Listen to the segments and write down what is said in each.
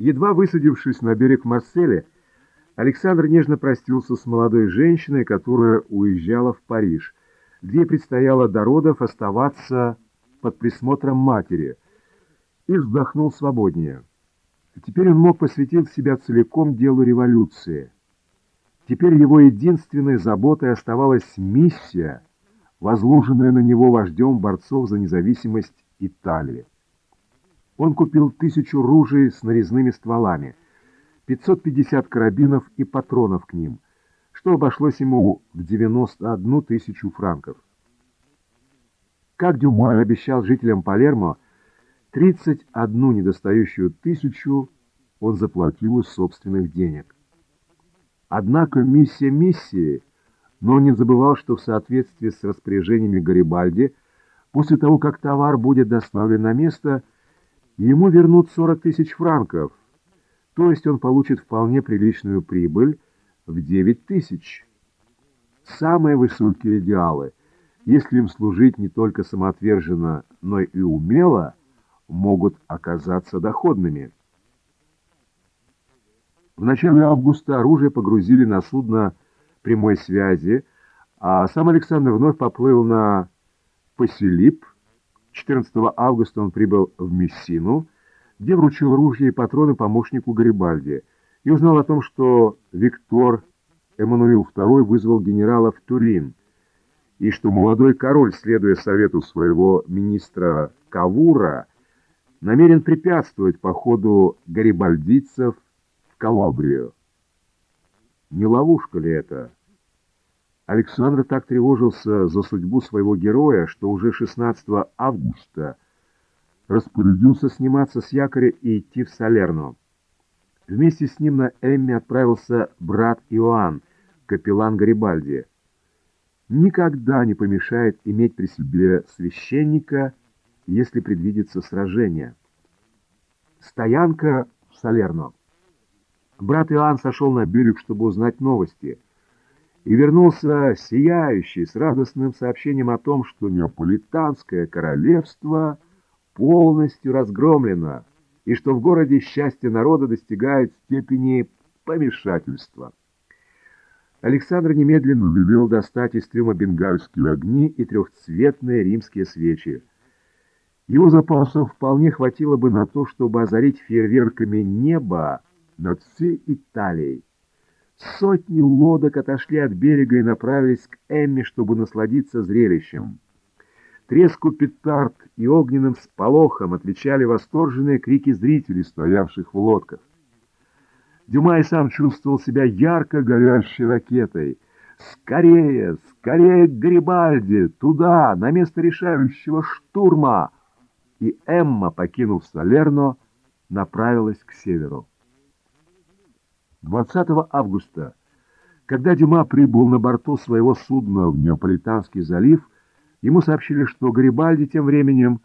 Едва высадившись на берег Марселя, Александр нежно простился с молодой женщиной, которая уезжала в Париж, где предстояло до родов оставаться под присмотром матери, и вздохнул свободнее. Теперь он мог посвятить себя целиком делу революции. Теперь его единственной заботой оставалась миссия, возложенная на него вождем борцов за независимость Италии. Он купил тысячу ружей с нарезными стволами, 550 карабинов и патронов к ним, что обошлось ему в 91 тысячу франков. Как Дюма обещал жителям Палермо, 31 недостающую тысячу он заплатил из собственных денег. Однако миссия миссии, но он не забывал, что в соответствии с распоряжениями Гарибальди, после того, как товар будет доставлен на место, ему вернут 40 тысяч франков, то есть он получит вполне приличную прибыль в 9 тысяч. Самые высокие идеалы, если им служить не только самоотверженно, но и умело, могут оказаться доходными. В начале августа оружие погрузили на судно прямой связи, а сам Александр вновь поплыл на Поселип, 14 августа он прибыл в Мессину, где вручил ружья и патроны помощнику Гарибальди и узнал о том, что Виктор Эммануил II вызвал генерала в Турин, и что молодой король, следуя совету своего министра Кавура, намерен препятствовать походу гарибальдийцев в Калабрию. Не ловушка ли это? Александр так тревожился за судьбу своего героя, что уже 16 августа распорядился сниматься с якоря и идти в Салерно. Вместе с ним на Эмме отправился брат Иоанн, капеллан Гарибальди. Никогда не помешает иметь при себе священника, если предвидится сражение. Стоянка в Салерно. Брат Иоанн сошел на берег, чтобы узнать новости – и вернулся сияющий с радостным сообщением о том, что Неаполитанское королевство полностью разгромлено и что в городе счастье народа достигает степени помешательства. Александр немедленно велел достать из трюма бенгальские огни и трехцветные римские свечи. Его запасов вполне хватило бы на то, чтобы озарить фейерверками небо над всей Италией. Сотни лодок отошли от берега и направились к Эмме, чтобы насладиться зрелищем. Треску петард и огненным сполохом отвечали восторженные крики зрителей, стоявших в лодках. Дюма и сам чувствовал себя ярко горящей ракетой. «Скорее! Скорее к Гарибальди! Туда, на место решающего штурма!» И Эмма, покинув Салерно, направилась к северу. 20 августа, когда Дюма прибыл на борту своего судна в Неаполитанский залив, ему сообщили, что Гарибальди тем временем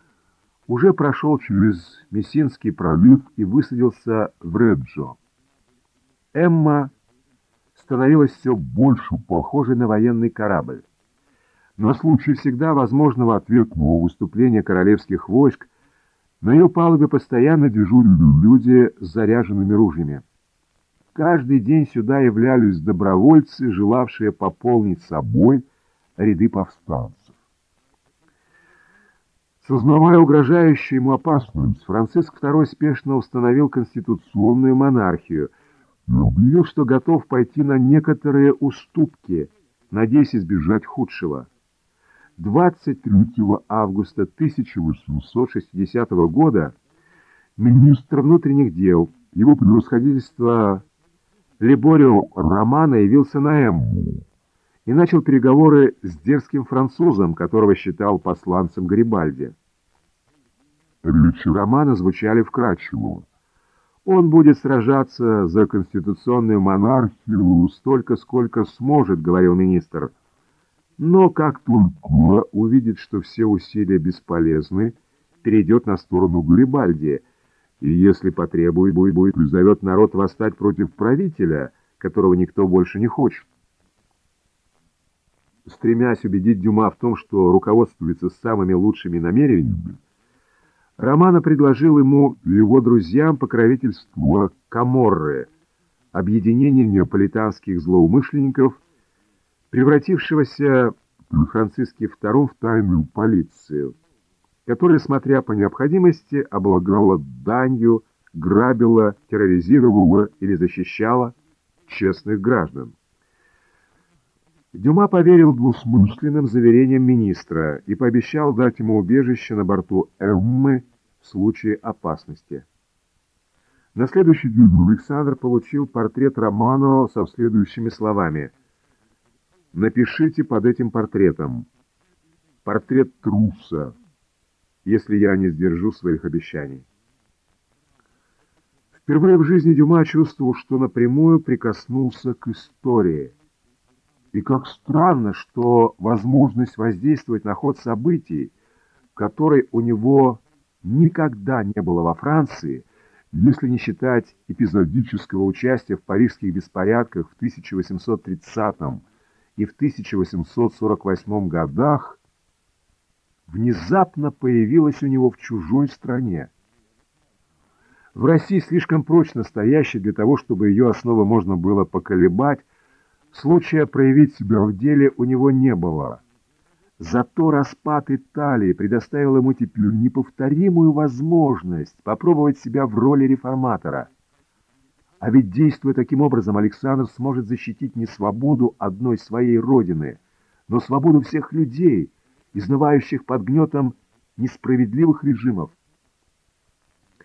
уже прошел через Мессинский пролив и высадился в Реджо. Эмма становилась все больше похожей на военный корабль. На случай всегда возможного ответного выступления королевских войск на ее палубе постоянно дежурили люди с заряженными ружьями. Каждый день сюда являлись добровольцы, желавшие пополнить собой ряды повстанцев. Сознавая угрожающую ему опасность, Франциск II спешно установил конституционную монархию и объявил, что готов пойти на некоторые уступки, надеясь избежать худшего. 23 августа 1860 года министр внутренних дел, его превосходительство Либорио Романо явился на Эмму и начал переговоры с дерзким французом, которого считал посланцем Гарибальди. Речи Романа звучали вкрадчиво. Он будет сражаться за конституционную монархию столько, сколько сможет, говорил министр. Но как только увидит, что все усилия бесполезны, перейдет на сторону Гарибальди – и если потребует, будет, будет, призовет народ восстать против правителя, которого никто больше не хочет. Стремясь убедить Дюма в том, что руководствуется самыми лучшими намерениями, Романа предложил ему и его друзьям покровительство Каморры, объединение неаполитанских злоумышленников, превратившегося Франциске II в тайную полицию, которая, смотря по необходимости, облагала данью, грабила, терроризировала или защищала честных граждан. Дюма поверил двусмысленным заверениям министра и пообещал дать ему убежище на борту Эммы в случае опасности. На следующий день Александр получил портрет Романо со следующими словами. «Напишите под этим портретом. Портрет труса, если я не сдержу своих обещаний». Впервые в жизни Дюма чувствовал, что напрямую прикоснулся к истории – и как странно, что возможность воздействовать на ход событий, которой у него никогда не было во Франции, если не считать эпизодического участия в парижских беспорядках в 1830 и в 1848 годах, внезапно появилась у него в чужой стране. В России слишком прочно стоящей для того, чтобы ее основы можно было поколебать, Случая проявить себя в деле у него не было. Зато распад Италии предоставил ему теперь неповторимую возможность попробовать себя в роли реформатора. А ведь, действуя таким образом, Александр сможет защитить не свободу одной своей родины, но свободу всех людей, изнывающих под гнетом несправедливых режимов,